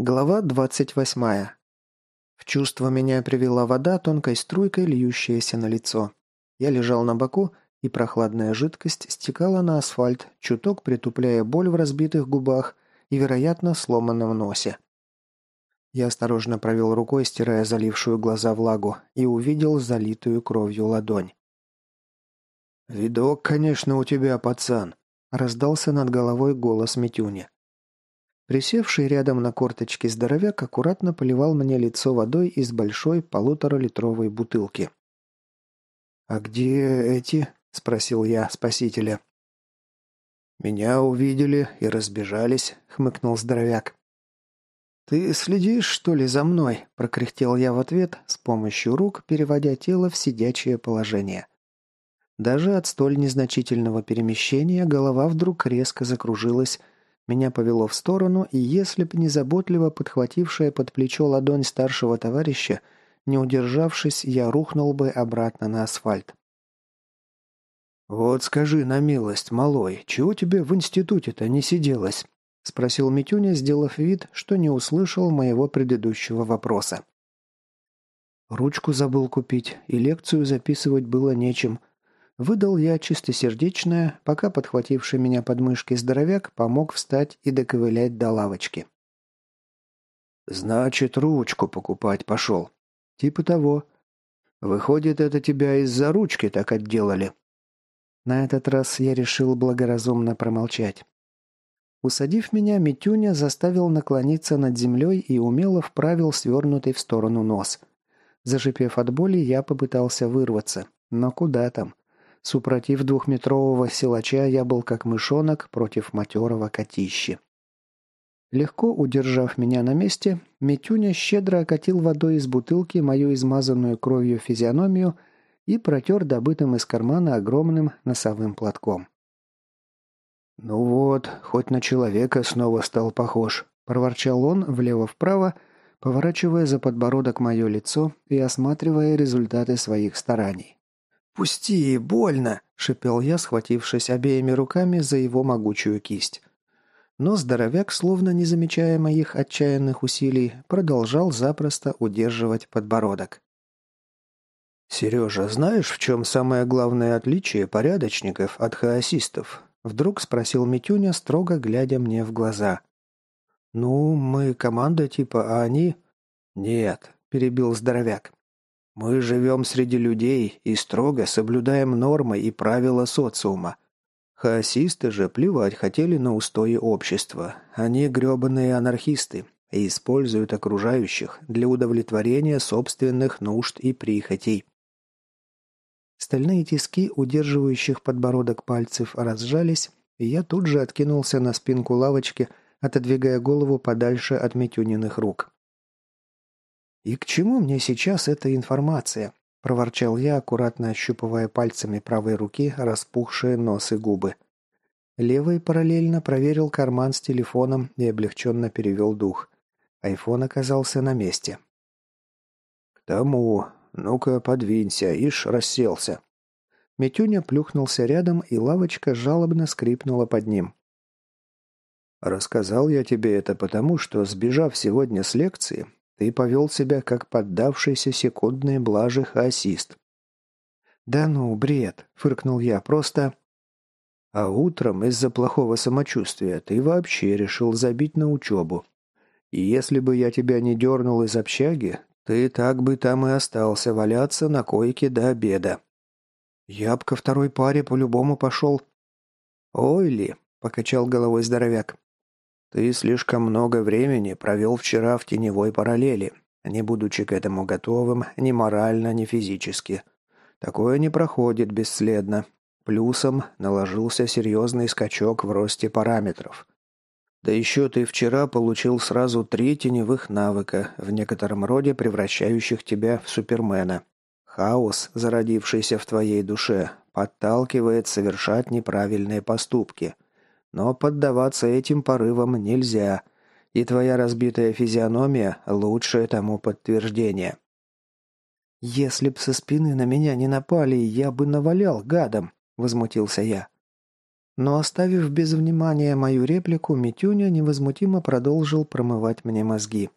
Глава двадцать восьмая. В чувство меня привела вода, тонкой струйкой льющаяся на лицо. Я лежал на боку, и прохладная жидкость стекала на асфальт, чуток притупляя боль в разбитых губах и, вероятно, сломанном носе. Я осторожно провел рукой, стирая залившую глаза влагу, и увидел залитую кровью ладонь. «Видок, конечно, у тебя, пацан», — раздался над головой голос Митюни. Присевший рядом на корточке здоровяк аккуратно поливал мне лицо водой из большой полуторалитровой бутылки. «А где эти?» – спросил я спасителя. «Меня увидели и разбежались», – хмыкнул здоровяк. «Ты следишь, что ли, за мной?» – прокряхтел я в ответ, с помощью рук переводя тело в сидячее положение. Даже от столь незначительного перемещения голова вдруг резко закружилась, меня повело в сторону, и если б не заботливо подхватившая под плечо ладонь старшего товарища, не удержавшись, я рухнул бы обратно на асфальт. «Вот скажи на милость, малой, чего тебе в институте-то не сиделось?» – спросил Митюня, сделав вид, что не услышал моего предыдущего вопроса. Ручку забыл купить, и лекцию записывать было нечем. Выдал я чистосердечное, пока подхвативший меня под мышки здоровяк помог встать и доковылять до лавочки. «Значит, ручку покупать пошел». «Типа того». «Выходит, это тебя из-за ручки так отделали?» На этот раз я решил благоразумно промолчать. Усадив меня, Митюня заставил наклониться над землей и умело вправил свернутый в сторону нос. Зашипев от боли, я попытался вырваться. Но куда там? Супротив двухметрового силача я был как мышонок против матерого котищи. Легко удержав меня на месте, Митюня щедро окатил водой из бутылки мою измазанную кровью физиономию и протер добытым из кармана огромным носовым платком. «Ну вот, хоть на человека снова стал похож», – проворчал он влево-вправо, поворачивая за подбородок мое лицо и осматривая результаты своих стараний. «Пусти, больно!» – шипел я, схватившись обеими руками за его могучую кисть. Но здоровяк, словно не замечая моих отчаянных усилий, продолжал запросто удерживать подбородок. «Сережа, знаешь, в чем самое главное отличие порядочников от хаосистов?» Вдруг спросил Митюня, строго глядя мне в глаза. «Ну, мы команда типа, а они...» «Нет», – перебил здоровяк. Мы живем среди людей и строго соблюдаем нормы и правила социума. Хаосисты же плевать хотели на устои общества. Они гребаные анархисты и используют окружающих для удовлетворения собственных нужд и прихотей. Стальные тиски, удерживающих подбородок пальцев, разжались, и я тут же откинулся на спинку лавочки, отодвигая голову подальше от Митюниных рук. «И к чему мне сейчас эта информация?» – проворчал я, аккуратно ощупывая пальцами правой руки распухшие нос и губы. Левый параллельно проверил карман с телефоном и облегченно перевел дух. Айфон оказался на месте. «К тому. Ну-ка, подвинься, ишь, расселся». Митюня плюхнулся рядом, и лавочка жалобно скрипнула под ним. «Рассказал я тебе это потому, что, сбежав сегодня с лекции, ты повел себя как поддавшийся секундной блажи хаосист». «Да ну, бред!» – фыркнул я. «Просто...» «А утром из-за плохого самочувствия ты вообще решил забить на учебу. И если бы я тебя не дернул из общаги, ты так бы там и остался валяться на койке до обеда». «Я б ко второй паре по-любому пошел». «Ой ли!» – покачал головой здоровяк. Ты слишком много времени провел вчера в теневой параллели, не будучи к этому готовым ни морально, ни физически. Такое не проходит бесследно. Плюсом наложился серьезный скачок в росте параметров. Да еще ты вчера получил сразу три теневых навыка, в некотором роде превращающих тебя в супермена. Хаос, зародившийся в твоей душе, подталкивает совершать неправильные поступки – но поддаваться этим порывам нельзя, и твоя разбитая физиономия – лучшее тому подтверждение. «Если б со спины на меня не напали, я бы навалял гадом», – возмутился я. Но оставив без внимания мою реплику, Митюня невозмутимо продолжил промывать мне мозги.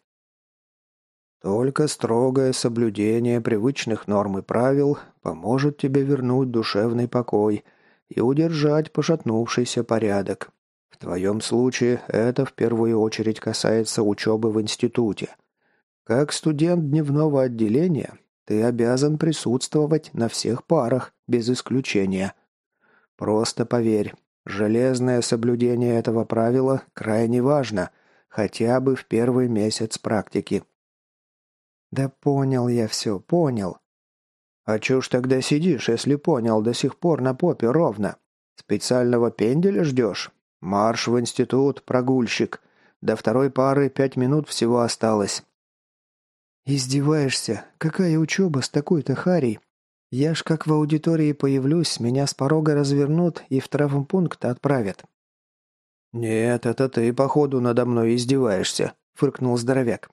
Только строгое соблюдение привычных норм и правил поможет тебе вернуть душевный покой и удержать пошатнувшийся порядок. В твоем случае это в первую очередь касается учебы в институте. Как студент дневного отделения, ты обязан присутствовать на всех парах, без исключения. Просто поверь, железное соблюдение этого правила крайне важно, хотя бы в первый месяц практики. «Да понял я все, понял». «А чё ж тогда сидишь, если понял, до сих пор на попе ровно? Специального пенделя ждешь? Марш в институт, прогульщик. До второй пары пять минут всего осталось». «Издеваешься? Какая учеба с такой-то харей? Я ж как в аудитории появлюсь, меня с порога развернут и в травмпункт отправят». «Нет, это ты, походу, надо мной издеваешься», — фыркнул здоровяк.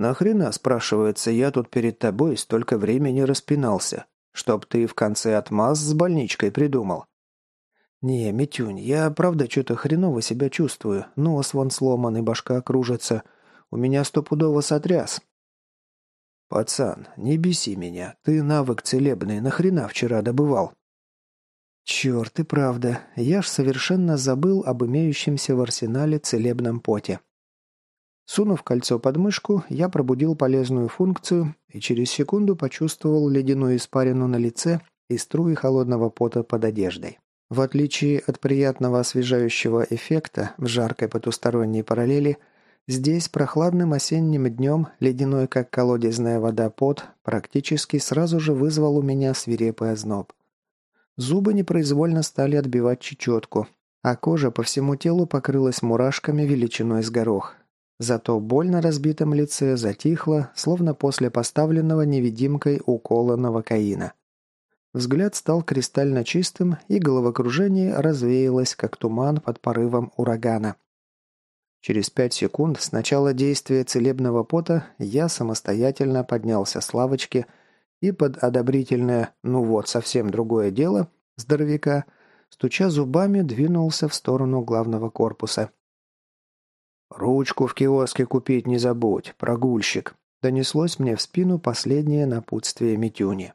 «Нахрена, спрашивается, я тут перед тобой столько времени распинался, чтоб ты в конце отмаз с больничкой придумал?» «Не, Митюнь, я правда что-то хреново себя чувствую. Нос вон сломан и башка кружится. У меня стопудово сотряс». «Пацан, не беси меня. Ты навык целебный нахрена вчера добывал?» «Черт, и правда. Я ж совершенно забыл об имеющемся в арсенале целебном поте. Сунув кольцо под мышку, я пробудил полезную функцию и через секунду почувствовал ледяную испарину на лице и струи холодного пота под одеждой. В отличие от приятного освежающего эффекта в жаркой потусторонней параллели, здесь прохладным осенним днем ледяной, как колодезная вода, пот практически сразу же вызвал у меня свирепый озноб. Зубы непроизвольно стали отбивать чечетку, а кожа по всему телу покрылась мурашками величиной с горох, Зато боль на разбитом лице затихла, словно после поставленного невидимкой укола новокаина. Взгляд стал кристально чистым, и головокружение развеялось, как туман под порывом урагана. Через пять секунд с начала действия целебного пота я самостоятельно поднялся с лавочки и под одобрительное «ну вот, совсем другое дело» здоровяка, стуча зубами, двинулся в сторону главного корпуса – «Ручку в киоске купить не забудь, прогульщик», – донеслось мне в спину последнее напутствие Митюни.